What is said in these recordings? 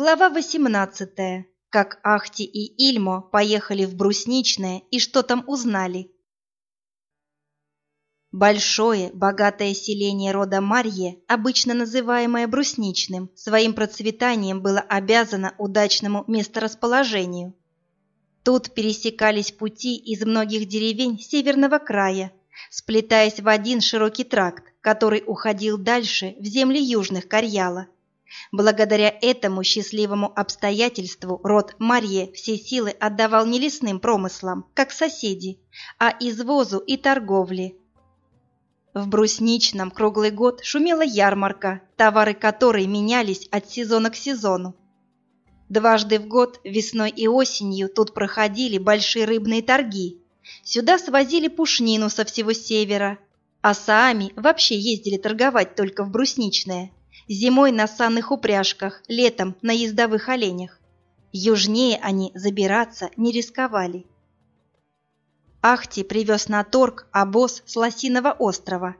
Глава 18. Как Ахти и Ильмо поехали в Брусничное и что там узнали. Большое, богатое селение рода Марье, обычно называемое Брусничным, своим процветанием было обязано удачному месторасположению. Тут пересекались пути из многих деревень северного края, сплетаясь в один широкий тракт, который уходил дальше в земли южных Карьяла – Благодаря этому счастливому обстоятельству род Марье все силы отдавал не лесным промыслам, как соседи, а извозу и торговле. В Брусничном круглый год шумела ярмарка, товары которой менялись от сезона к сезону. Дважды в год, весной и осенью, тут проходили большие рыбные торги. Сюда свозили пушнину со всего севера, а саами вообще ездили торговать только в Брусничное зимой на санных упряжках, летом на ездовых оленях. Южнее они забираться не рисковали. Ахти привез на торг обоз с Лосиного острова.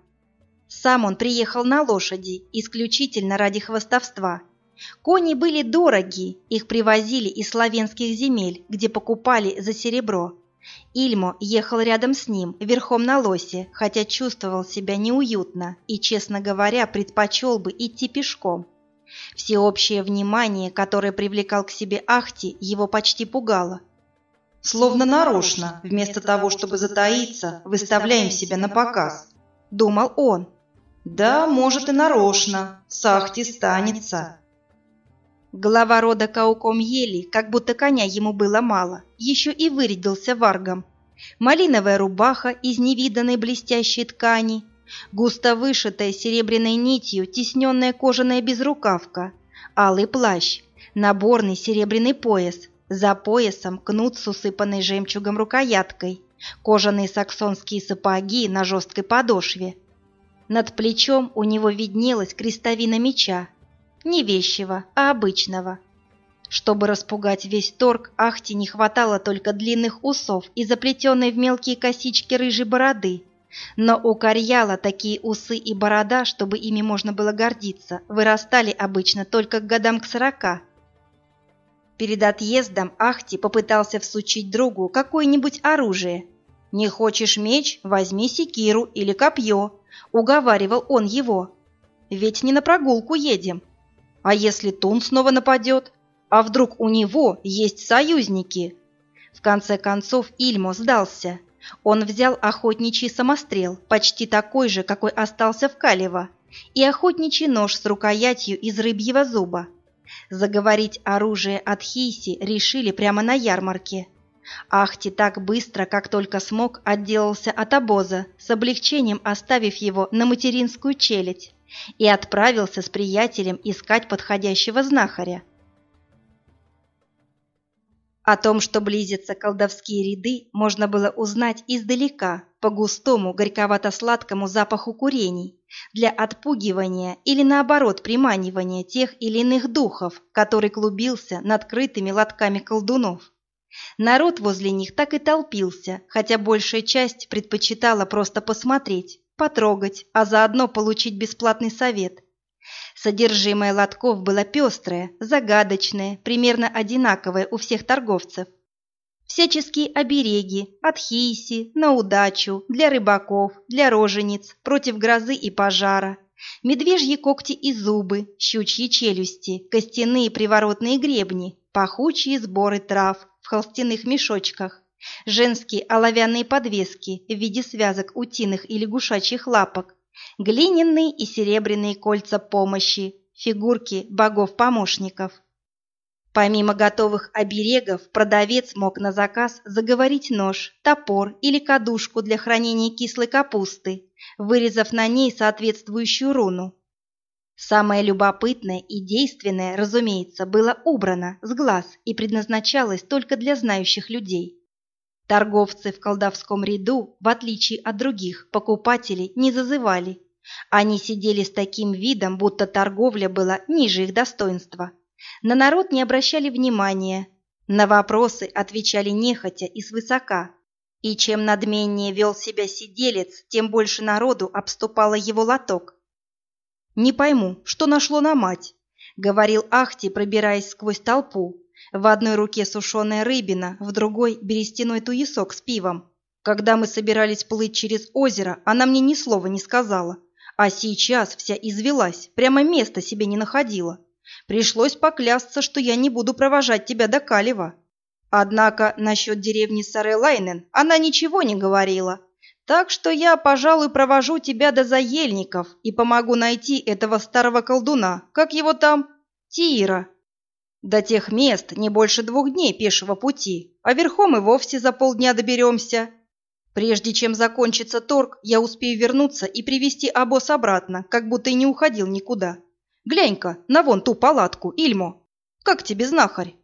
Сам он приехал на лошади, исключительно ради хвостовства. Кони были дороги, их привозили из славянских земель, где покупали за серебро. Ильмо ехал рядом с ним, верхом на лосе, хотя чувствовал себя неуютно и, честно говоря, предпочел бы идти пешком. Всеобщее внимание, которое привлекал к себе Ахти, его почти пугало. «Словно нарочно, вместо того, чтобы затаиться, выставляем себя на показ», — думал он. «Да, может и нарочно, с Ахти станется». Глава рода Кауком ели, как будто коня ему было мало, еще и вырядился варгом. Малиновая рубаха из невиданной блестящей ткани, густо вышитая серебряной нитью тесненная кожаная безрукавка, алый плащ, наборный серебряный пояс, за поясом кнут с усыпанной жемчугом рукояткой, кожаные саксонские сапоги на жесткой подошве. Над плечом у него виднелась крестовина меча, не вещего, а обычного. Чтобы распугать весь торг, Ахти не хватало только длинных усов и заплетенной в мелкие косички рыжей бороды. Но у Карьяла такие усы и борода, чтобы ими можно было гордиться, вырастали обычно только к годам к сорока. Перед отъездом Ахти попытался всучить другу какое-нибудь оружие. «Не хочешь меч? Возьми секиру или копье», — уговаривал он его. «Ведь не на прогулку едем, а если Тун снова нападет? А вдруг у него есть союзники? В конце концов Ильмо сдался. Он взял охотничий самострел, почти такой же, какой остался в Калево, и охотничий нож с рукоятью из рыбьего зуба. Заговорить оружие от Хейси решили прямо на ярмарке. Ахти так быстро, как только смог, отделался от обоза, с облегчением оставив его на материнскую челядь и отправился с приятелем искать подходящего знахаря. О том, что близятся колдовские ряды, можно было узнать издалека, по густому, горьковато-сладкому запаху курений, для отпугивания или, наоборот, приманивания тех или иных духов, который клубился над крытыми лотками колдунов. Народ возле них так и толпился, хотя большая часть предпочитала просто посмотреть, потрогать, а заодно получить бесплатный совет. Содержимое лотков было пестрое, загадочное, примерно одинаковое у всех торговцев. Всяческие обереги, от хиси, на удачу, для рыбаков, для рожениц, против грозы и пожара, медвежьи когти и зубы, щучьи челюсти, костяные приворотные гребни, пахучие сборы трав в холстяных мешочках, женские оловянные подвески в виде связок утиных и лягушачьих лапок, глиняные и серебряные кольца помощи, фигурки богов-помощников. Помимо готовых оберегов, продавец мог на заказ заговорить нож, топор или кадушку для хранения кислой капусты, вырезав на ней соответствующую руну. Самое любопытное и действенное, разумеется, было убрано с глаз и предназначалось только для знающих людей. Торговцы в колдовском ряду, в отличие от других, покупателей не зазывали. Они сидели с таким видом, будто торговля была ниже их достоинства. На народ не обращали внимания. На вопросы отвечали нехотя и свысока. И чем надменнее вел себя сиделец, тем больше народу обступало его лоток. «Не пойму, что нашло на мать?» говорил Ахти, пробираясь сквозь толпу. В одной руке сушеная рыбина, в другой – берестяной туесок с пивом. Когда мы собирались плыть через озеро, она мне ни слова не сказала. А сейчас вся извелась, прямо места себе не находила. Пришлось поклясться, что я не буду провожать тебя до Калева. Однако насчет деревни Сарелайнен она ничего не говорила. Так что я, пожалуй, провожу тебя до заельников и помогу найти этого старого колдуна. Как его там? Тиира. До тех мест не больше двух дней пешего пути, а верхом и вовсе за полдня доберемся. Прежде чем закончится торг, я успею вернуться и привести обоз обратно, как будто и не уходил никуда. Глянь-ка на вон ту палатку, Ильмо. Как тебе знахарь?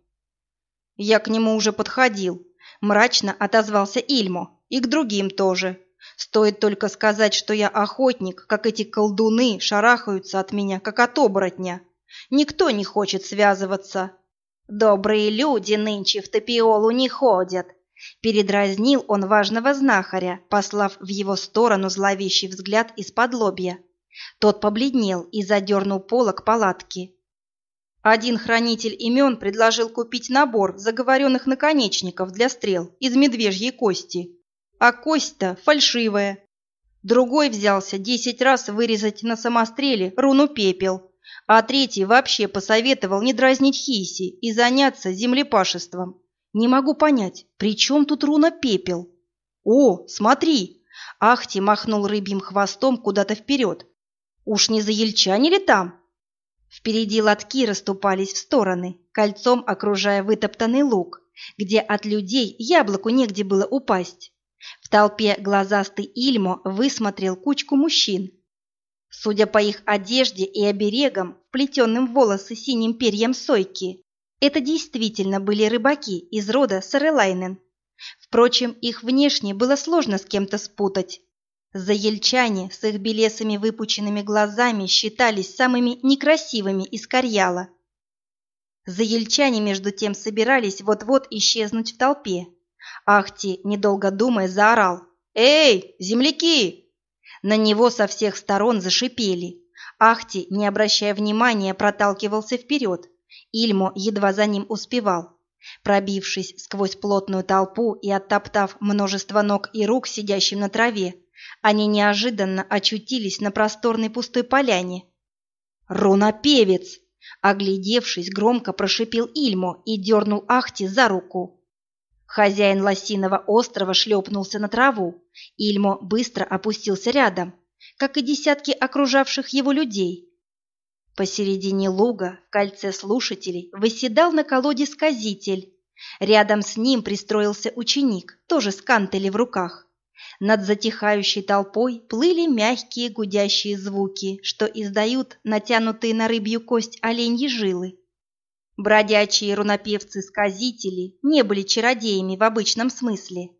Я к нему уже подходил. Мрачно отозвался Ильмо. И к другим тоже. Стоит только сказать, что я охотник, как эти колдуны шарахаются от меня, как от оборотня. Никто не хочет связываться. Добрые люди нынче в Топиолу не ходят. Передразнил он важного знахаря, послав в его сторону зловещий взгляд из-под лобья. Тот побледнел и задернул полок палатки. Один хранитель имен предложил купить набор заговоренных наконечников для стрел из медвежьей кости. А кость-то фальшивая. Другой взялся десять раз вырезать на самостреле руну пепел, а третий вообще посоветовал не дразнить Хиси и заняться землепашеством. Не могу понять, при чем тут руна пепел? О, смотри! Ахти махнул рыбьим хвостом куда-то вперед. Уж не заельчане ли там? Впереди лотки расступались в стороны, кольцом окружая вытоптанный луг, где от людей яблоку негде было упасть. В толпе глазастый Ильмо высмотрел кучку мужчин. Судя по их одежде и оберегам, плетенным в волосы синим перьям сойки, это действительно были рыбаки из рода Сарелайнен. Впрочем, их внешне было сложно с кем-то спутать. Заельчане с их белесыми выпученными глазами считались самыми некрасивыми из Карьяла. Заельчане, между тем, собирались вот-вот исчезнуть в толпе. Ахти, недолго думая, заорал. «Эй, земляки!» На него со всех сторон зашипели. Ахти, не обращая внимания, проталкивался вперед. Ильмо едва за ним успевал. Пробившись сквозь плотную толпу и оттоптав множество ног и рук, сидящим на траве, они неожиданно очутились на просторной пустой поляне. «Рунопевец!» Оглядевшись, громко прошипел Ильмо и дернул Ахти за руку. Хозяин лосиного острова шлепнулся на траву. Ильмо быстро опустился рядом, как и десятки окружавших его людей. Посередине луга, в кольце слушателей, выседал на колоде сказитель. Рядом с ним пристроился ученик, тоже с кантели в руках. Над затихающей толпой плыли мягкие гудящие звуки, что издают натянутые на рыбью кость оленьи жилы. Бродячие рунопевцы-сказители не были чародеями в обычном смысле.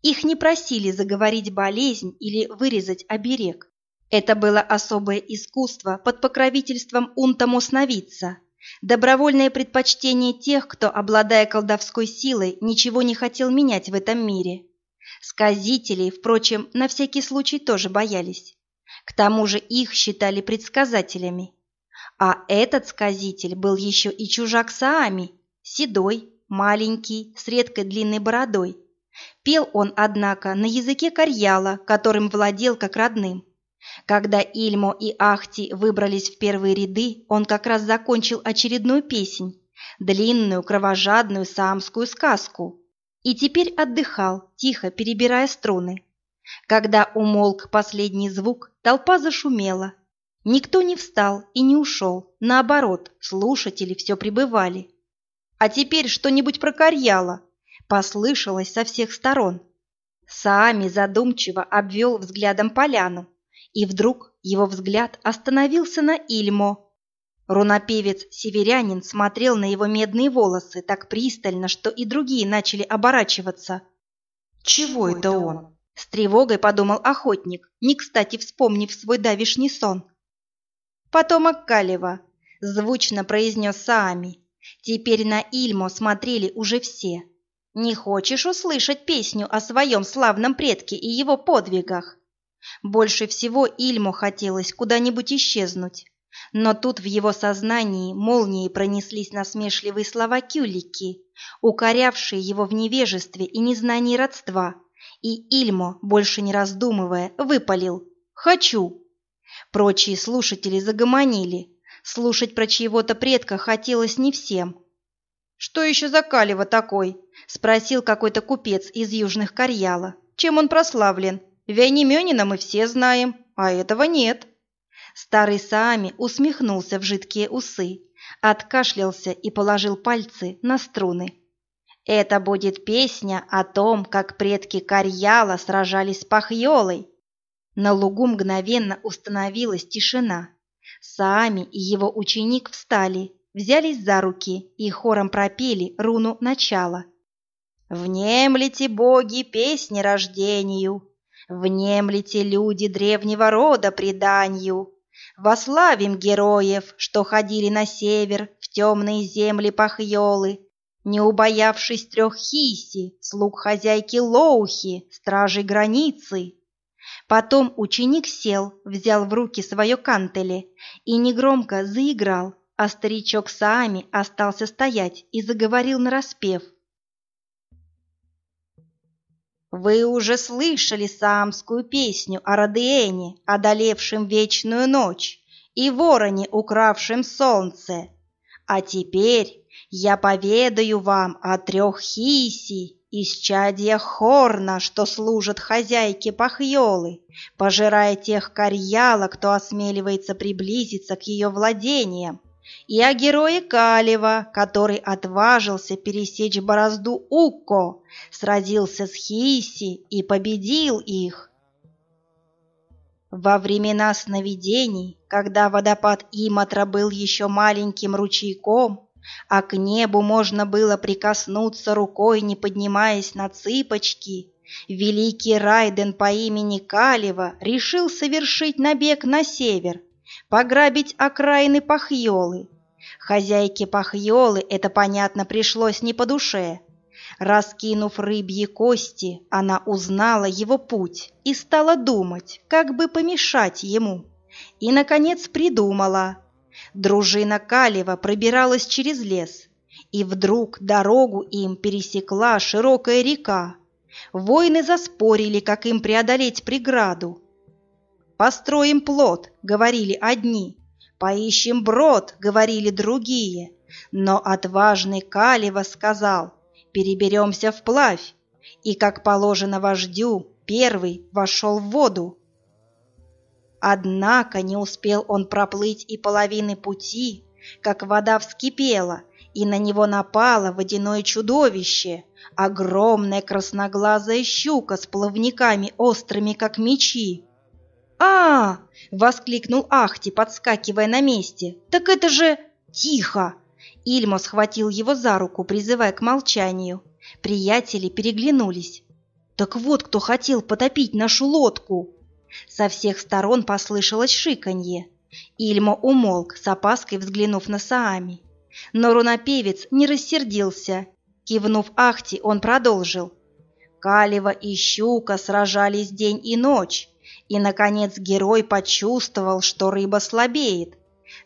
Их не просили заговорить болезнь или вырезать оберег. Это было особое искусство под покровительством унтамосновидца, добровольное предпочтение тех, кто, обладая колдовской силой, ничего не хотел менять в этом мире. Сказителей, впрочем, на всякий случай тоже боялись. К тому же их считали предсказателями. А этот сказитель был еще и чужак Саами, седой, маленький, с редкой длинной бородой. Пел он, однако, на языке карьяла, которым владел как родным. Когда Ильмо и Ахти выбрались в первые ряды, он как раз закончил очередную песнь, длинную кровожадную саамскую сказку, и теперь отдыхал, тихо перебирая струны. Когда умолк последний звук, толпа зашумела, Никто не встал и не ушел, наоборот, слушатели все пребывали. «А теперь что-нибудь про Карьяла!» послышалось со всех сторон. Саами задумчиво обвел взглядом поляну, и вдруг его взгляд остановился на Ильмо. Рунопевец-северянин смотрел на его медные волосы так пристально, что и другие начали оборачиваться. «Чего это он?» С тревогой подумал охотник, не кстати вспомнив свой давишний сон. «Потомок Калева», — звучно произнес Саами. Теперь на Ильмо смотрели уже все. «Не хочешь услышать песню о своем славном предке и его подвигах?» Больше всего Ильму хотелось куда-нибудь исчезнуть. Но тут в его сознании молнией пронеслись насмешливые слова Кюлики, укорявшие его в невежестве и незнании родства, и Ильмо, больше не раздумывая, выпалил «Хочу!». Прочие слушатели загомонили. Слушать про чьего-то предка хотелось не всем. «Что еще за Калева такой?» – спросил какой-то купец из Южных Карьяла. «Чем он прославлен? Вяйнемёнина мы все знаем, а этого нет». Старый Саами усмехнулся в жидкие усы, откашлялся и положил пальцы на струны. Это будет песня о том, как предки Карьяла сражались с Пахьолой. На лугу мгновенно установилась тишина. Саами и его ученик встали, взялись за руки и хором пропели руну начала. «Внемлите, боги, песни рождению, внемлите, люди древнего рода преданию, Вославим героев, что ходили на север в темные земли Пахьолы, не убоявшись трех хиси, слуг хозяйки Лоухи, стражей границы. Потом ученик сел, взял в руки свое кантеле и негромко заиграл, а старичок Саами остался стоять и заговорил нараспев. Вы уже слышали самскую песню о Радиэне, одолевшем вечную ночь, и вороне, укравшем солнце. А теперь я поведаю вам о трех хиси из чадья Хорна, что служат хозяйке Пахьолы, пожирая тех карьяла, кто осмеливается приблизиться к ее владениям и о герое Калева, который отважился пересечь борозду Укко, сразился с Хиси и победил их. Во времена сновидений, когда водопад Иматра был еще маленьким ручейком, а к небу можно было прикоснуться рукой, не поднимаясь на цыпочки, великий Райден по имени Калева решил совершить набег на север, пограбить окраины Пахьолы. Хозяйке Пахьолы это, понятно, пришлось не по душе. Раскинув рыбьи кости, она узнала его путь и стала думать, как бы помешать ему. И, наконец, придумала. Дружина Калева пробиралась через лес, и вдруг дорогу им пересекла широкая река. Воины заспорили, как им преодолеть преграду, «Построим плот», — говорили одни, «Поищем брод», — говорили другие, но отважный Калева сказал, «Переберемся вплавь», и, как положено вождю, первый вошел в воду. Однако не успел он проплыть и половины пути, как вода вскипела, и на него напало водяное чудовище, огромная красноглазая щука с плавниками острыми, как мечи а, воскликнул Ахти, подскакивая на месте. «Так это же... Тихо!» Ильмо схватил его за руку, призывая к молчанию. Приятели переглянулись. «Так вот, кто хотел потопить нашу лодку!» Со всех сторон послышалось шиканье. Ильмо умолк, с опаской взглянув на Саами. Но рунопевец не рассердился. Кивнув Ахти, он продолжил. Калева и Щука сражались день и ночь. И, наконец, герой почувствовал, что рыба слабеет.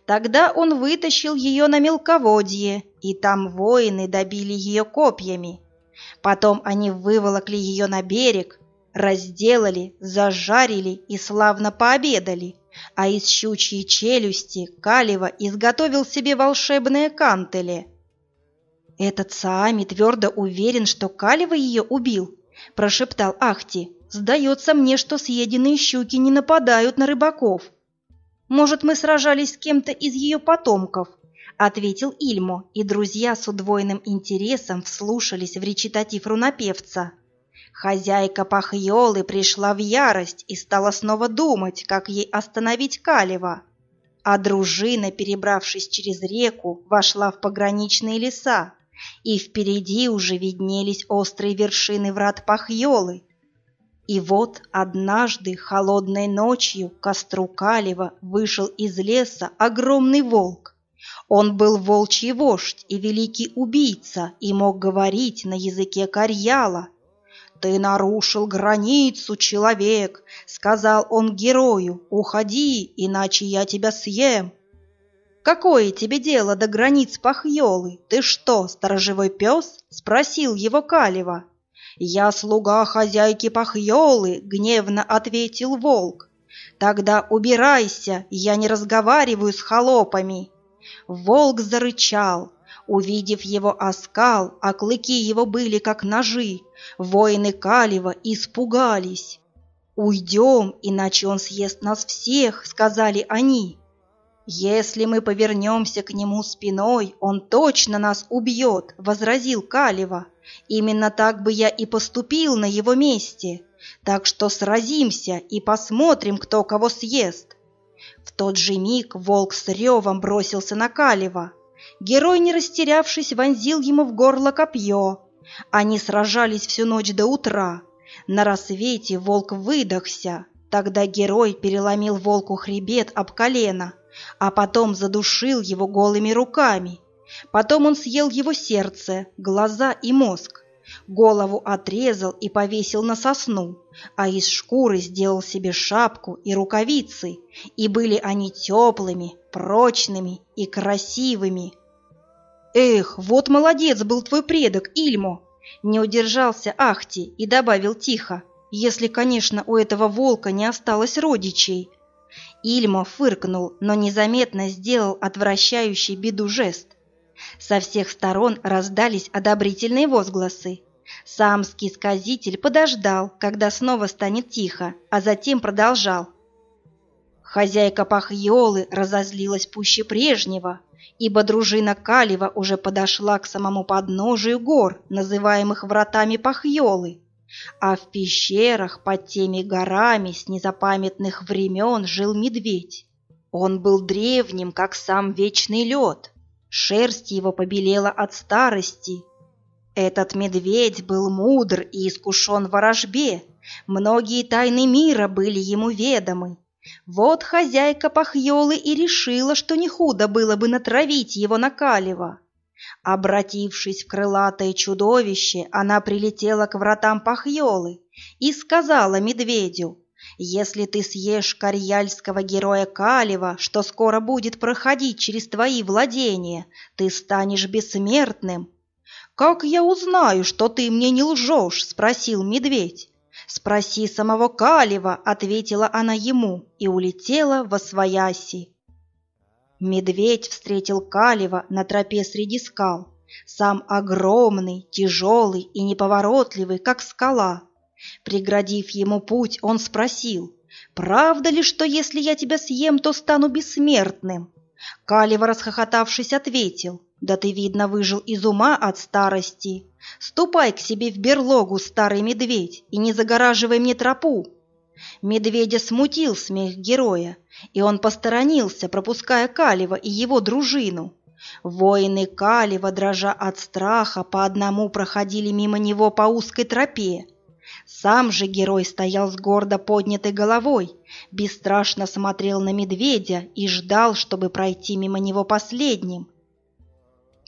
Тогда он вытащил ее на мелководье, и там воины добили ее копьями. Потом они выволокли ее на берег, разделали, зажарили и славно пообедали, а из щучьей челюсти Калева изготовил себе волшебные кантели. «Этот Саами твердо уверен, что Калева ее убил», – прошептал Ахти. Сдается мне, что съеденные щуки не нападают на рыбаков. Может, мы сражались с кем-то из ее потомков, ответил Ильмо, и друзья с удвоенным интересом вслушались в речитатив рунопевца. Хозяйка Пахьолы пришла в ярость и стала снова думать, как ей остановить Калева. А дружина, перебравшись через реку, вошла в пограничные леса, и впереди уже виднелись острые вершины врат Пахьолы, и вот однажды холодной ночью к костру Калева вышел из леса огромный волк. Он был волчий вождь и великий убийца и мог говорить на языке Карьяла. «Ты нарушил границу, человек!» — сказал он герою. «Уходи, иначе я тебя съем!» Какое тебе дело до границ Пахьолы? Ты что, сторожевой пес?» — спросил его Калева. «Я слуга хозяйки Пахьолы», — гневно ответил волк. «Тогда убирайся, я не разговариваю с холопами». Волк зарычал. Увидев его оскал, а клыки его были как ножи, воины Калева испугались. «Уйдем, иначе он съест нас всех», — сказали они. «Если мы повернемся к нему спиной, он точно нас убьет», — возразил Калева. «Именно так бы я и поступил на его месте. Так что сразимся и посмотрим, кто кого съест». В тот же миг волк с ревом бросился на Калева. Герой, не растерявшись, вонзил ему в горло копье. Они сражались всю ночь до утра. На рассвете волк выдохся. Тогда герой переломил волку хребет об колено, а потом задушил его голыми руками. Потом он съел его сердце, глаза и мозг. Голову отрезал и повесил на сосну, а из шкуры сделал себе шапку и рукавицы, и были они теплыми, прочными и красивыми. «Эх, вот молодец был твой предок, Ильмо!» Не удержался Ахти и добавил тихо, если, конечно, у этого волка не осталось родичей. Ильмо фыркнул, но незаметно сделал отвращающий беду жест. Со всех сторон раздались одобрительные возгласы. Самский сказитель подождал, когда снова станет тихо, а затем продолжал. Хозяйка Пахьолы разозлилась пуще прежнего, ибо дружина Калева уже подошла к самому подножию гор, называемых вратами Пахьолы, а в пещерах под теми горами с незапамятных времен жил медведь. Он был древним, как сам вечный лед, шерсть его побелела от старости. Этот медведь был мудр и искушен в ворожбе, многие тайны мира были ему ведомы, вот хозяйка Пахьолы и решила, что не худо было бы натравить его на Калева. Обратившись в крылатое чудовище, она прилетела к вратам Пахьолы и сказала медведю, «Если ты съешь карьяльского героя Калева, что скоро будет проходить через твои владения, ты станешь бессмертным». «Как я узнаю, что ты мне не лжешь?» – спросил медведь. «Спроси самого Калева», — ответила она ему и улетела во свояси. Медведь встретил Калева на тропе среди скал, сам огромный, тяжелый и неповоротливый, как скала. Преградив ему путь, он спросил, «Правда ли, что если я тебя съем, то стану бессмертным?» Калева, расхохотавшись, ответил, «Да ты, видно, выжил из ума от старости. Ступай к себе в берлогу, старый медведь, и не загораживай мне тропу». Медведя смутил смех героя, и он посторонился, пропуская Калева и его дружину. Воины Калева, дрожа от страха, по одному проходили мимо него по узкой тропе. Сам же герой стоял с гордо поднятой головой, бесстрашно смотрел на медведя и ждал, чтобы пройти мимо него последним.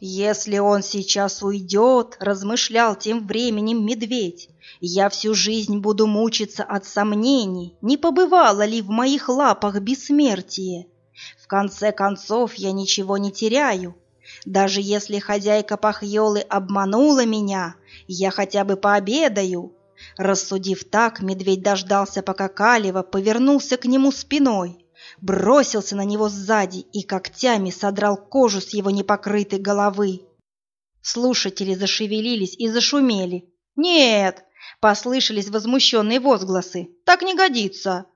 «Если он сейчас уйдет», — размышлял тем временем медведь, «я всю жизнь буду мучиться от сомнений, не побывало ли в моих лапах бессмертие. В конце концов я ничего не теряю. Даже если хозяйка Пахьолы обманула меня, я хотя бы пообедаю». Рассудив так, медведь дождался, пока Калева повернулся к нему спиной бросился на него сзади и когтями содрал кожу с его непокрытой головы. Слушатели зашевелились и зашумели. «Нет!» — послышались возмущенные возгласы. «Так не годится!»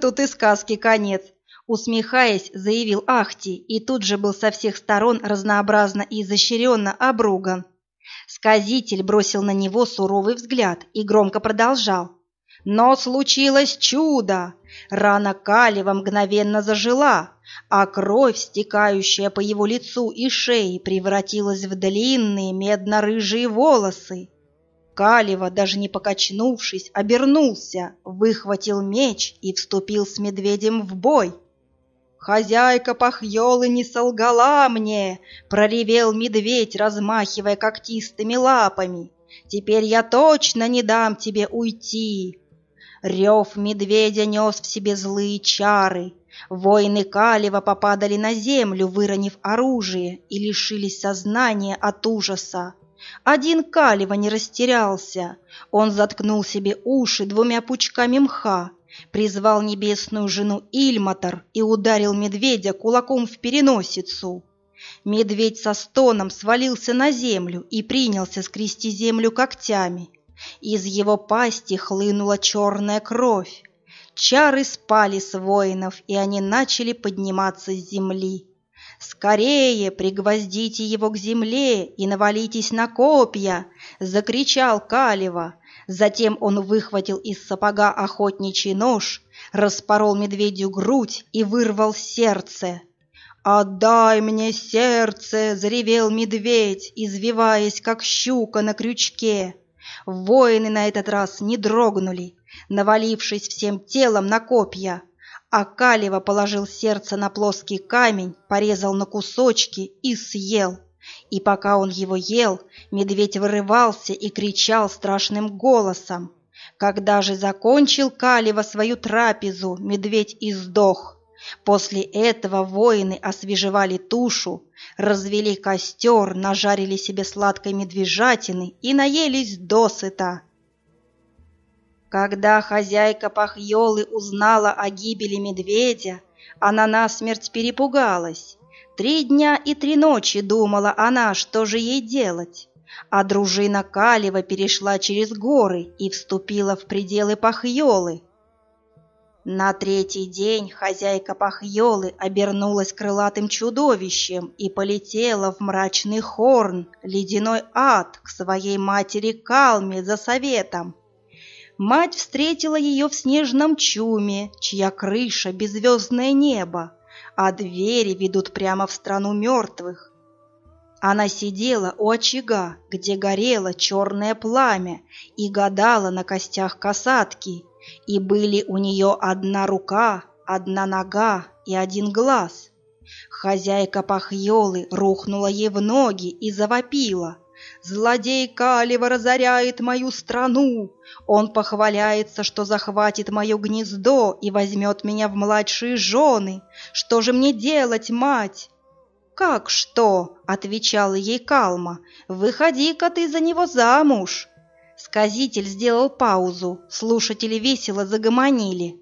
«Тут и сказки конец!» Усмехаясь, заявил Ахти, и тут же был со всех сторон разнообразно и изощренно обруган. Сказитель бросил на него суровый взгляд и громко продолжал. Но случилось чудо. Рана Калева мгновенно зажила, а кровь, стекающая по его лицу и шее, превратилась в длинные медно-рыжие волосы. Калева, даже не покачнувшись, обернулся, выхватил меч и вступил с медведем в бой. «Хозяйка Пахьолы не солгала мне!» — проревел медведь, размахивая когтистыми лапами. «Теперь я точно не дам тебе уйти!» Рев медведя нес в себе злые чары. Воины Калева попадали на землю, выронив оружие, и лишились сознания от ужаса. Один Калева не растерялся. Он заткнул себе уши двумя пучками мха, призвал небесную жену Ильматор и ударил медведя кулаком в переносицу. Медведь со стоном свалился на землю и принялся скрести землю когтями. Из его пасти хлынула черная кровь. Чары спали с воинов, и они начали подниматься с земли. «Скорее пригвоздите его к земле и навалитесь на копья!» — закричал Калева. Затем он выхватил из сапога охотничий нож, распорол медведю грудь и вырвал сердце. «Отдай мне сердце!» — заревел медведь, извиваясь, как щука на крючке. Воины на этот раз не дрогнули, навалившись всем телом на копья. А Калева положил сердце на плоский камень, порезал на кусочки и съел. И пока он его ел, медведь вырывался и кричал страшным голосом. Когда же закончил Калева свою трапезу, медведь издох. После этого воины освежевали тушу, развели костер, нажарили себе сладкой медвежатины и наелись досыта. Когда хозяйка Пахьолы узнала о гибели медведя, она насмерть перепугалась. Три дня и три ночи думала она, что же ей делать. А дружина Калева перешла через горы и вступила в пределы Пахьолы. На третий день хозяйка Пахьолы обернулась крылатым чудовищем и полетела в мрачный хорн, ледяной ад, к своей матери Калме за советом. Мать встретила ее в снежном чуме, чья крыша — беззвездное небо, а двери ведут прямо в страну мертвых. Она сидела у очага, где горело черное пламя, и гадала на костях касатки — и были у нее одна рука, одна нога и один глаз. Хозяйка Пахьолы рухнула ей в ноги и завопила. «Злодей Калева разоряет мою страну! Он похваляется, что захватит мое гнездо и возьмет меня в младшие жены! Что же мне делать, мать?» «Как что?» — отвечала ей Калма. «Выходи-ка ты за него замуж!» Сказитель сделал паузу, слушатели весело загомонили.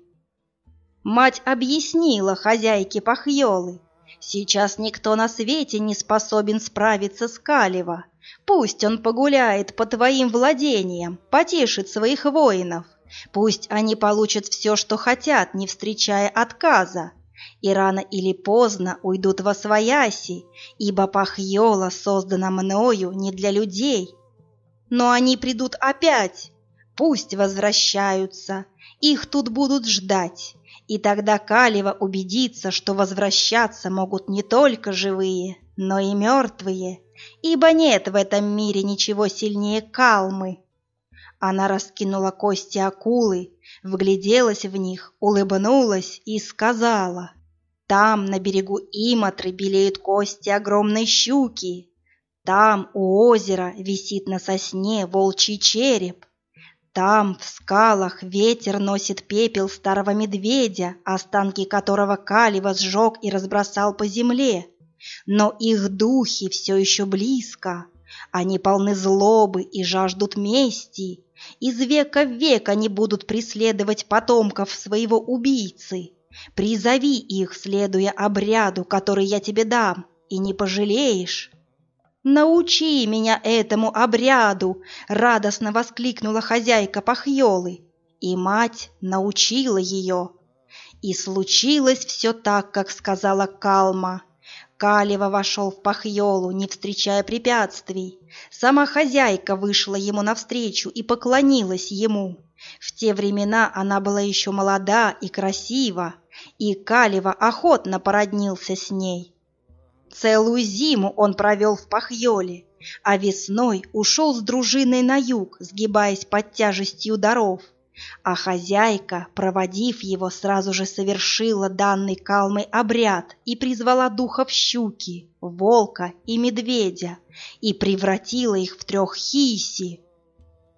Мать объяснила хозяйке Пахьолы. Сейчас никто на свете не способен справиться с Калева. Пусть он погуляет по твоим владениям, потешит своих воинов. Пусть они получат все, что хотят, не встречая отказа. И рано или поздно уйдут во свояси, ибо Пахьола создана мною не для людей, но они придут опять. Пусть возвращаются, их тут будут ждать. И тогда Калева убедится, что возвращаться могут не только живые, но и мертвые, ибо нет в этом мире ничего сильнее Калмы. Она раскинула кости акулы, вгляделась в них, улыбнулась и сказала, «Там, на берегу Иматры, белеют кости огромной щуки, там у озера висит на сосне волчий череп. Там, в скалах, ветер носит пепел старого медведя, останки которого Калева сжег и разбросал по земле. Но их духи все еще близко. Они полны злобы и жаждут мести. Из века в век они будут преследовать потомков своего убийцы. Призови их, следуя обряду, который я тебе дам, и не пожалеешь. «Научи меня этому обряду!» — радостно воскликнула хозяйка Пахьолы. И мать научила ее. И случилось все так, как сказала Калма. Калева вошел в Пахьолу, не встречая препятствий. Сама хозяйка вышла ему навстречу и поклонилась ему. В те времена она была еще молода и красива, и Калева охотно породнился с ней. Целую зиму он провел в Пахьоле, а весной ушел с дружиной на юг, сгибаясь под тяжестью даров. А хозяйка, проводив его, сразу же совершила данный калмой обряд и призвала духов щуки, волка и медведя и превратила их в трех хиси.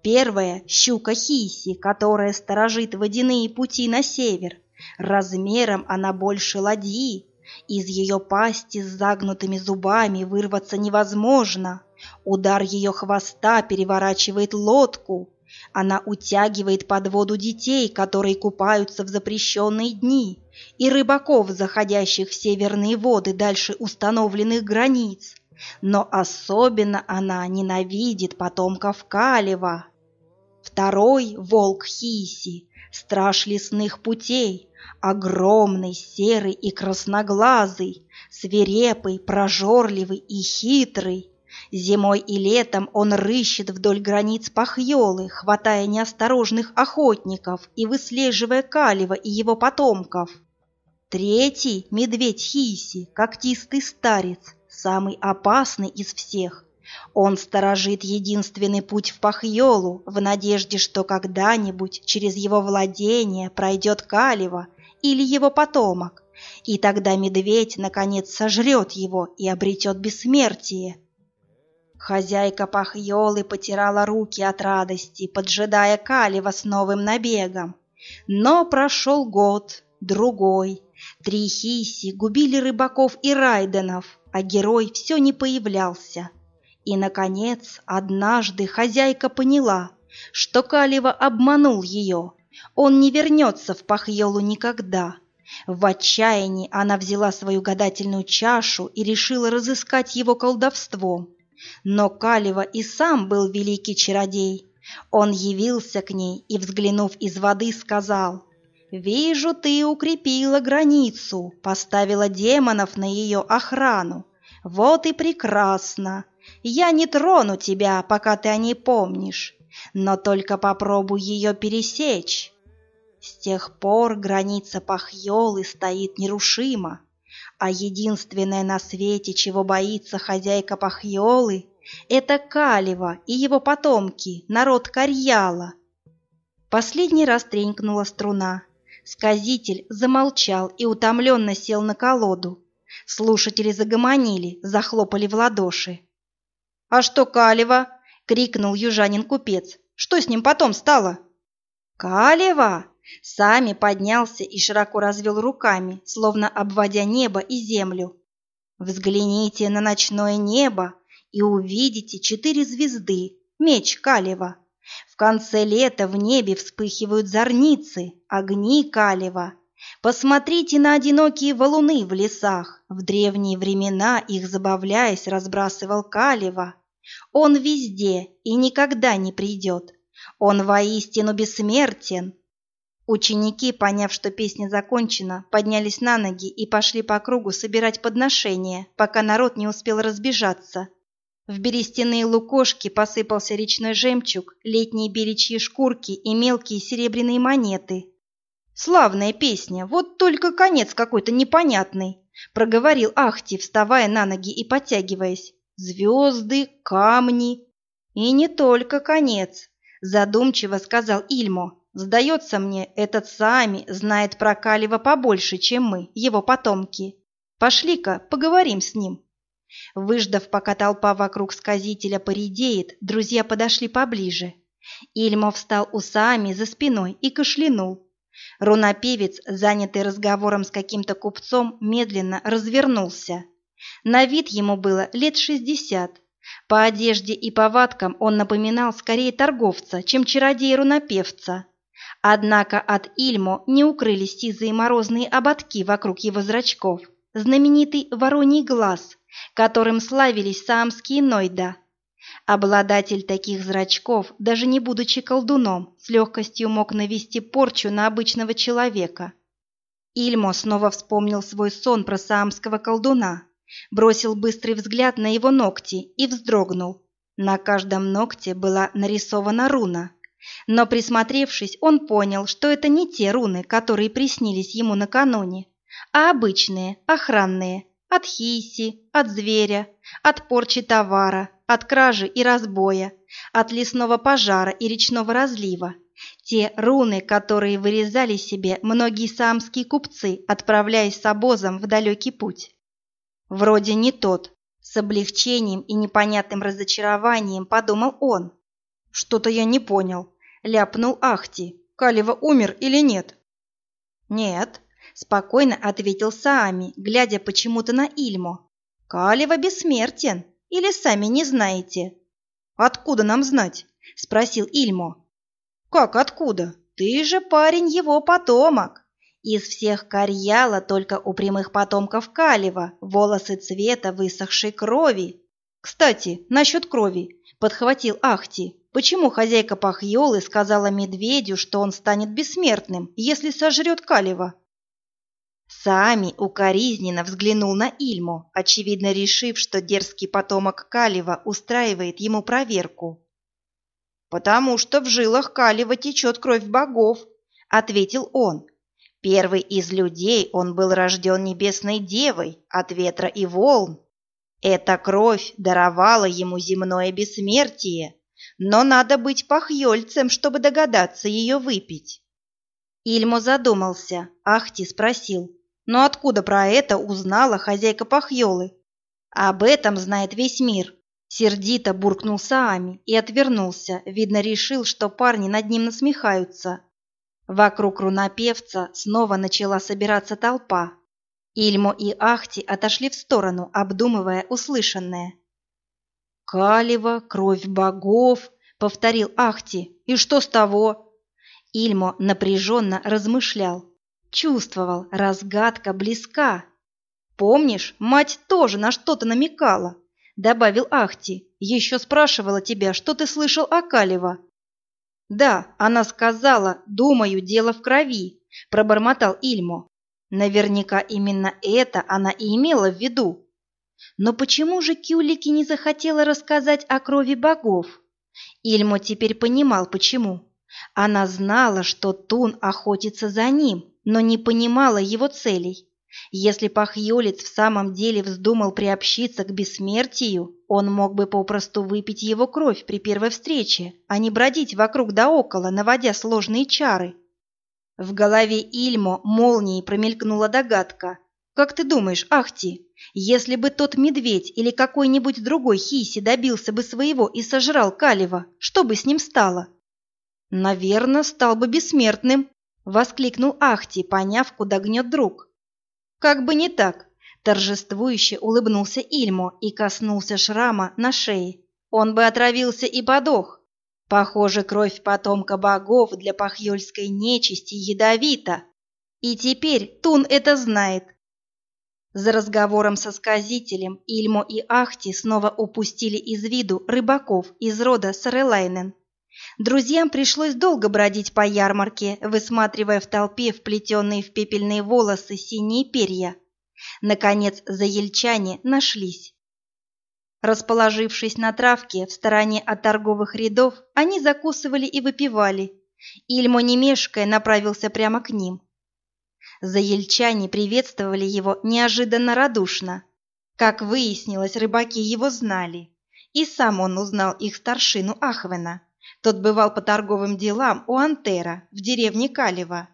Первая – щука хиси, которая сторожит водяные пути на север – Размером она больше ладьи. Из ее пасти с загнутыми зубами вырваться невозможно. Удар ее хвоста переворачивает лодку. Она утягивает под воду детей, которые купаются в запрещенные дни, и рыбаков, заходящих в северные воды дальше установленных границ. Но особенно она ненавидит потомков Калева. Второй – волк Хиси, страж лесных путей, огромный, серый и красноглазый, свирепый, прожорливый и хитрый. Зимой и летом он рыщет вдоль границ Пахьолы, хватая неосторожных охотников и выслеживая Калева и его потомков. Третий – медведь Хиси, когтистый старец, самый опасный из всех. Он сторожит единственный путь в Пахьолу в надежде, что когда-нибудь через его владение пройдет Калева или его потомок, и тогда медведь наконец сожрет его и обретет бессмертие. Хозяйка Пахьолы потирала руки от радости, поджидая Калева с новым набегом. Но прошел год, другой. Три хиси губили рыбаков и райденов, а герой все не появлялся. И, наконец, однажды хозяйка поняла, что Калева обманул ее. Он не вернется в Пахьолу никогда. В отчаянии она взяла свою гадательную чашу и решила разыскать его колдовством. Но Калева и сам был великий чародей. Он явился к ней и, взглянув из воды, сказал, «Вижу, ты укрепила границу, поставила демонов на ее охрану. Вот и прекрасно. Я не трону тебя, пока ты о ней помнишь, но только попробуй ее пересечь». С тех пор граница Пахьолы стоит нерушимо а единственное на свете, чего боится хозяйка Пахьолы, это Калева и его потомки, народ Карьяла. Последний раз тренькнула струна. Сказитель замолчал и утомленно сел на колоду. Слушатели загомонили, захлопали в ладоши. «А что Калева?» — крикнул южанин-купец. «Что с ним потом стало?» «Калева!» Сами поднялся и широко развел руками, словно обводя небо и землю. Взгляните на ночное небо и увидите четыре звезды, меч Калева. В конце лета в небе вспыхивают зорницы, огни Калева. Посмотрите на одинокие валуны в лесах. В древние времена их, забавляясь, разбрасывал Калева. Он везде и никогда не придет. Он воистину бессмертен, Ученики, поняв, что песня закончена, поднялись на ноги и пошли по кругу собирать подношения, пока народ не успел разбежаться. В берестяные лукошки посыпался речной жемчуг, летние беличьи шкурки и мелкие серебряные монеты. «Славная песня, вот только конец какой-то непонятный», — проговорил Ахти, вставая на ноги и подтягиваясь. «Звезды, камни». «И не только конец», — задумчиво сказал Ильмо. Сдается мне, этот Сами знает про Калева побольше, чем мы, его потомки. Пошли-ка, поговорим с ним». Выждав, пока толпа вокруг сказителя поредеет, друзья подошли поближе. Ильмо встал у Сами за спиной и кашлянул. Рунопевец, занятый разговором с каким-то купцом, медленно развернулся. На вид ему было лет шестьдесят. По одежде и повадкам он напоминал скорее торговца, чем чародея-рунопевца. Однако от Ильмо не укрылись сизые морозные ободки вокруг его зрачков, знаменитый вороний глаз, которым славились саамские Нойда. Обладатель таких зрачков, даже не будучи колдуном, с легкостью мог навести порчу на обычного человека. Ильмо снова вспомнил свой сон про саамского колдуна, бросил быстрый взгляд на его ногти и вздрогнул. На каждом ногте была нарисована руна – но присмотревшись, он понял, что это не те руны, которые приснились ему накануне, а обычные, охранные, от хиси, от зверя, от порчи товара, от кражи и разбоя, от лесного пожара и речного разлива. Те руны, которые вырезали себе многие самские купцы, отправляясь с обозом в далекий путь. Вроде не тот. С облегчением и непонятным разочарованием подумал он. Что-то я не понял ляпнул Ахти. Калева умер или нет? Нет, спокойно ответил Саами, глядя почему-то на Ильму. Калева бессмертен, или сами не знаете? Откуда нам знать? спросил Ильмо. Как откуда? Ты же парень его потомок. Из всех Карьяла только у прямых потомков Калева волосы цвета высохшей крови. Кстати, насчет крови, подхватил Ахти. Почему хозяйка Пахьолы сказала медведю, что он станет бессмертным, если сожрет Калева? Сами укоризненно взглянул на Ильму, очевидно решив, что дерзкий потомок Калева устраивает ему проверку. «Потому что в жилах Калева течет кровь богов», — ответил он. Первый из людей он был рожден небесной девой от ветра и волн. Эта кровь даровала ему земное бессмертие, но надо быть похьёльцем, чтобы догадаться ее выпить. Ильмо задумался, Ахти спросил, но откуда про это узнала хозяйка похьёлы? Об этом знает весь мир. Сердито буркнул Саами и отвернулся, видно, решил, что парни над ним насмехаются. Вокруг рунопевца снова начала собираться толпа. Ильмо и Ахти отошли в сторону, обдумывая услышанное. «Калева, кровь богов», — повторил Ахти. «И что с того?» Ильмо напряженно размышлял. Чувствовал, разгадка близка. «Помнишь, мать тоже на что-то намекала», — добавил Ахти. «Еще спрашивала тебя, что ты слышал о Калева». «Да, она сказала, думаю, дело в крови», – пробормотал Ильмо. Наверняка именно это она и имела в виду. Но почему же Кюлики не захотела рассказать о крови богов? Ильмо теперь понимал, почему. Она знала, что Тун охотится за ним, но не понимала его целей. Если Пахьолец в самом деле вздумал приобщиться к бессмертию, он мог бы попросту выпить его кровь при первой встрече, а не бродить вокруг да около, наводя сложные чары. В голове Ильмо молнией промелькнула догадка. «Как ты думаешь, Ахти, если бы тот медведь или какой-нибудь другой хиси добился бы своего и сожрал Калева, что бы с ним стало?» «Наверное, стал бы бессмертным», — воскликнул Ахти, поняв, куда гнет друг. Как бы не так, торжествующе улыбнулся Ильмо и коснулся шрама на шее. Он бы отравился и подох. Похоже, кровь потомка богов для пахьёльской нечисти ядовита. И теперь Тун это знает. За разговором со сказителем Ильмо и Ахти снова упустили из виду рыбаков из рода Сарелайнен. Друзьям пришлось долго бродить по ярмарке, высматривая в толпе вплетенные в пепельные волосы синие перья. Наконец, заельчане нашлись. Расположившись на травке в стороне от торговых рядов, они закусывали и выпивали. Ильмо, не мешкая, направился прямо к ним. Заельчане приветствовали его неожиданно радушно. Как выяснилось, рыбаки его знали. И сам он узнал их старшину Ахвена. Тот бывал по торговым делам у Антера в деревне Калева.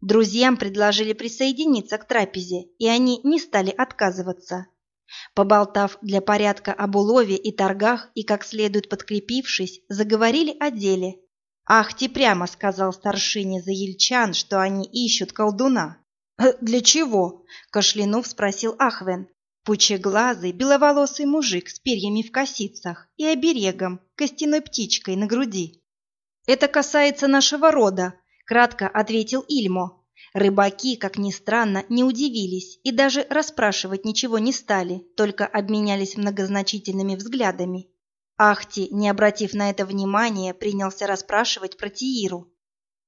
Друзьям предложили присоединиться к трапезе, и они не стали отказываться. Поболтав для порядка об улове и торгах и как следует подкрепившись, заговорили о деле. «Ахти прямо сказал старшине Заельчан, что они ищут колдуна». «Э, «Для чего?» – кашлянув спросил Ахвен. Пучеглазый, беловолосый мужик с перьями в косицах и оберегом, костяной птичкой на груди. «Это касается нашего рода», — кратко ответил Ильмо. Рыбаки, как ни странно, не удивились и даже расспрашивать ничего не стали, только обменялись многозначительными взглядами. Ахти, не обратив на это внимания, принялся расспрашивать про Тииру.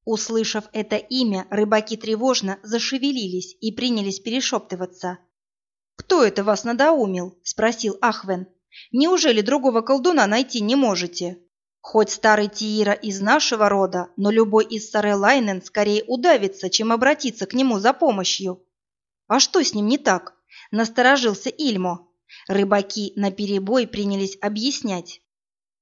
Услышав это имя, рыбаки тревожно зашевелились и принялись перешептываться. «Кто это вас надоумил?» – спросил Ахвен. «Неужели другого колдуна найти не можете? Хоть старый Тиира из нашего рода, но любой из Сарелайнен скорее удавится, чем обратиться к нему за помощью». «А что с ним не так?» – насторожился Ильмо. Рыбаки наперебой принялись объяснять.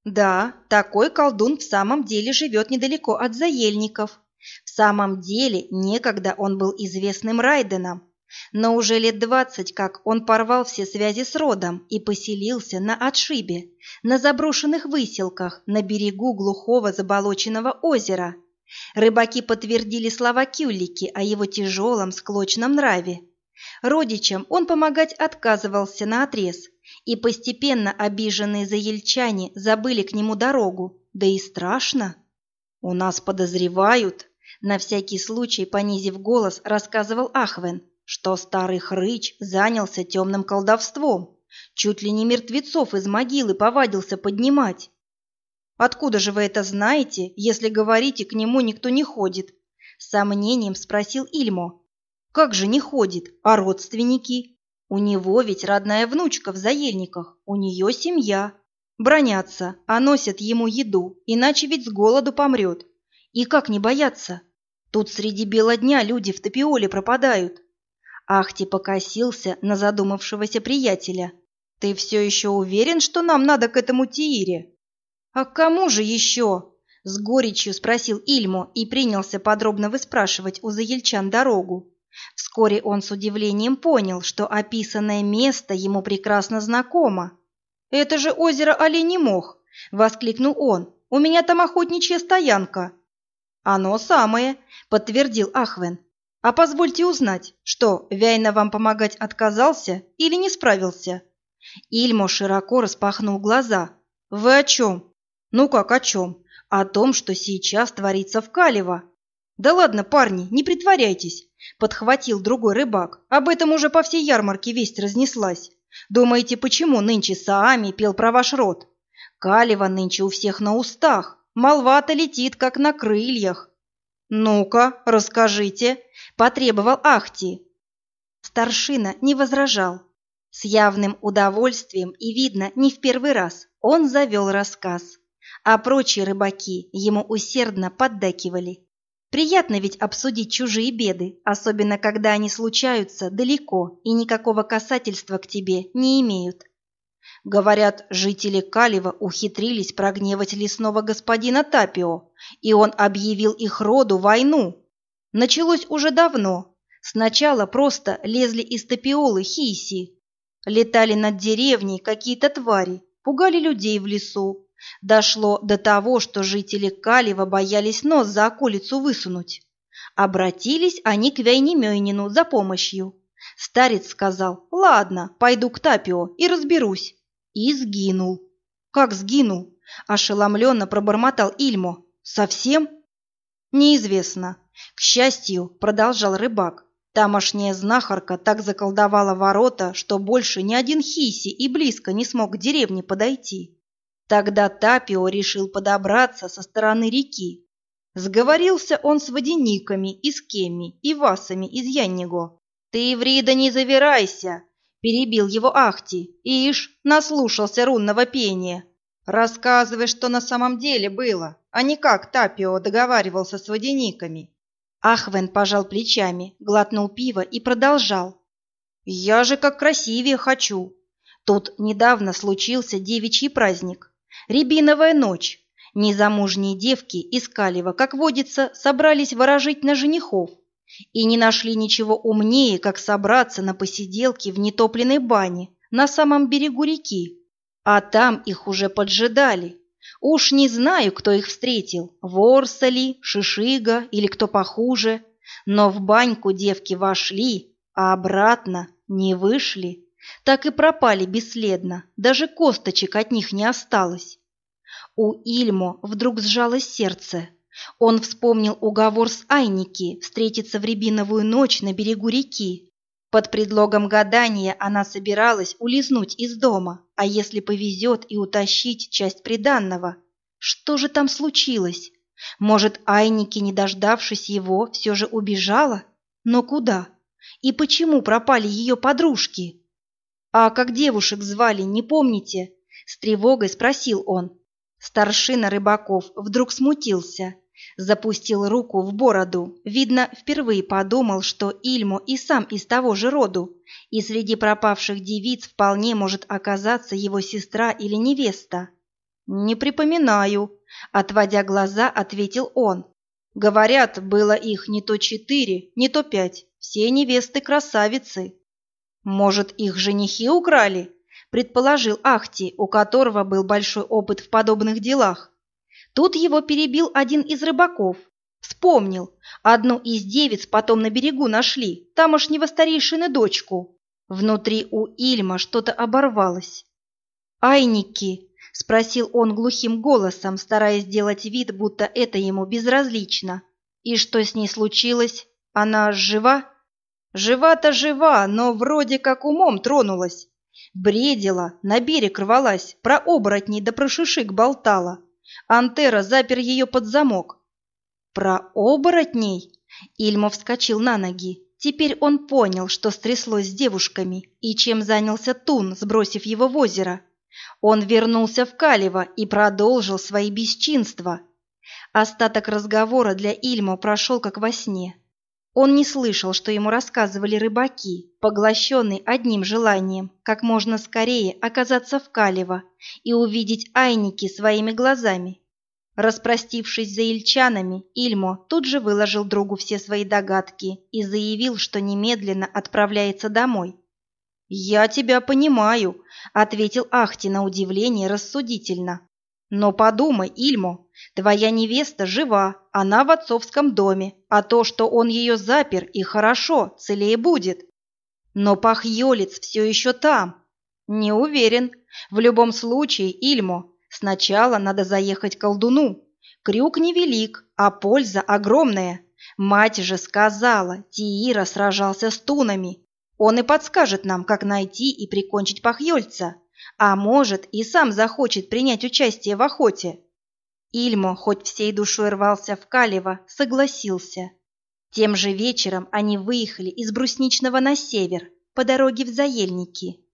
«Да, такой колдун в самом деле живет недалеко от заельников. В самом деле, некогда он был известным Райденом, но уже лет двадцать как он порвал все связи с родом и поселился на отшибе, на заброшенных выселках на берегу глухого заболоченного озера. Рыбаки подтвердили слова Кюллики о его тяжелом склочном нраве. Родичам он помогать отказывался на отрез, и постепенно обиженные заельчане забыли к нему дорогу, да и страшно. «У нас подозревают», — на всякий случай, понизив голос, рассказывал Ахвен, что старый хрыч занялся темным колдовством, чуть ли не мертвецов из могилы повадился поднимать. «Откуда же вы это знаете, если говорите, к нему никто не ходит?» Сомнением спросил Ильмо. «Как же не ходит? А родственники? У него ведь родная внучка в заельниках, у нее семья. Бронятся, а носят ему еду, иначе ведь с голоду помрет. И как не бояться? Тут среди бела дня люди в топиоле пропадают. Ахти покосился на задумавшегося приятеля. «Ты все еще уверен, что нам надо к этому Тиире?» «А кому же еще?» — с горечью спросил Ильмо и принялся подробно выспрашивать у заельчан дорогу. Вскоре он с удивлением понял, что описанное место ему прекрасно знакомо. «Это же озеро Оленей Мох!» — воскликнул он. «У меня там охотничья стоянка». «Оно самое», — подтвердил Ахвен. «А позвольте узнать, что, Вяйна вам помогать отказался или не справился?» Ильмо широко распахнул глаза. «Вы о чем?» «Ну как о чем?» «О том, что сейчас творится в Калево». «Да ладно, парни, не притворяйтесь», — подхватил другой рыбак. «Об этом уже по всей ярмарке весть разнеслась. Думаете, почему нынче Саами пел про ваш род? Калева нынче у всех на устах, молва-то летит, как на крыльях. Ну-ка, расскажите, потребовал Ахти. Старшина не возражал. С явным удовольствием и, видно, не в первый раз он завел рассказ, а прочие рыбаки ему усердно поддакивали. Приятно ведь обсудить чужие беды, особенно когда они случаются далеко и никакого касательства к тебе не имеют. Говорят, жители Калева ухитрились прогневать лесного господина Тапио, и он объявил их роду войну. Началось уже давно. Сначала просто лезли из Тапиолы хиси. Летали над деревней какие-то твари, пугали людей в лесу, Дошло до того, что жители Калева боялись нос за околицу высунуть. Обратились они к Вяйнемёйнину за помощью. Старец сказал, ладно, пойду к Тапио и разберусь. И сгинул. Как сгинул? Ошеломленно пробормотал Ильмо. Совсем? Неизвестно. К счастью, продолжал рыбак, тамошняя знахарка так заколдовала ворота, что больше ни один хиси и близко не смог к деревне подойти. Тогда Тапио решил подобраться со стороны реки. Сговорился он с водяниками из Кеми и васами из Янниго. «Ты, Врида, не завирайся!» – перебил его Ахти. «Ишь, наслушался рунного пения. Рассказывай, что на самом деле было, а не как Тапио договаривался с водяниками». Ахвен пожал плечами, глотнул пиво и продолжал. «Я же как красивее хочу. Тут недавно случился девичий праздник. Рябиновая ночь. Незамужние девки из Калева, как водится, собрались ворожить на женихов и не нашли ничего умнее, как собраться на посиделке в нетопленной бане на самом берегу реки. А там их уже поджидали. Уж не знаю, кто их встретил, ворса ли, шишига или кто похуже, но в баньку девки вошли, а обратно не вышли так и пропали бесследно, даже косточек от них не осталось. У Ильмо вдруг сжалось сердце. Он вспомнил уговор с Айники встретиться в рябиновую ночь на берегу реки. Под предлогом гадания она собиралась улизнуть из дома, а если повезет и утащить часть приданного. Что же там случилось? Может, Айники, не дождавшись его, все же убежала? Но куда? И почему пропали ее подружки? «А как девушек звали, не помните?» — с тревогой спросил он. Старшина Рыбаков вдруг смутился, запустил руку в бороду. Видно, впервые подумал, что Ильмо и сам из того же роду, и среди пропавших девиц вполне может оказаться его сестра или невеста. «Не припоминаю», — отводя глаза, ответил он. «Говорят, было их не то четыре, не то пять, все невесты красавицы». «Может, их женихи украли?» – предположил Ахти, у которого был большой опыт в подобных делах. Тут его перебил один из рыбаков. Вспомнил. Одну из девиц потом на берегу нашли, тамошнего старейшины дочку. Внутри у Ильма что-то оборвалось. «Айники!» — спросил он глухим голосом, стараясь сделать вид, будто это ему безразлично. «И что с ней случилось? Она жива?» «Жива-то жива, но вроде как умом тронулась. Бредила, на берег рвалась, про оборотней да про шишик болтала. Антера запер ее под замок. Про оборотней? Ильма вскочил на ноги. Теперь он понял, что стряслось с девушками и чем занялся Тун, сбросив его в озеро. Он вернулся в Калево и продолжил свои бесчинства. Остаток разговора для Ильма прошел как во сне. Он не слышал, что ему рассказывали рыбаки, поглощенный одним желанием как можно скорее оказаться в Калево и увидеть Айники своими глазами. Распростившись за ильчанами, Ильмо тут же выложил другу все свои догадки и заявил, что немедленно отправляется домой. «Я тебя понимаю», — ответил Ахти на удивление рассудительно. «Но подумай, Ильмо, Твоя невеста жива, она в отцовском доме, а то, что он ее запер, и хорошо, целее будет. Но пахьолец все еще там. Не уверен. В любом случае, Ильмо, сначала надо заехать к колдуну. Крюк невелик, а польза огромная. Мать же сказала, Тиира сражался с тунами. Он и подскажет нам, как найти и прикончить пахьольца. А может, и сам захочет принять участие в охоте. Ильмо, хоть всей душой рвался в Калево, согласился. Тем же вечером они выехали из Брусничного на север, по дороге в Заельники.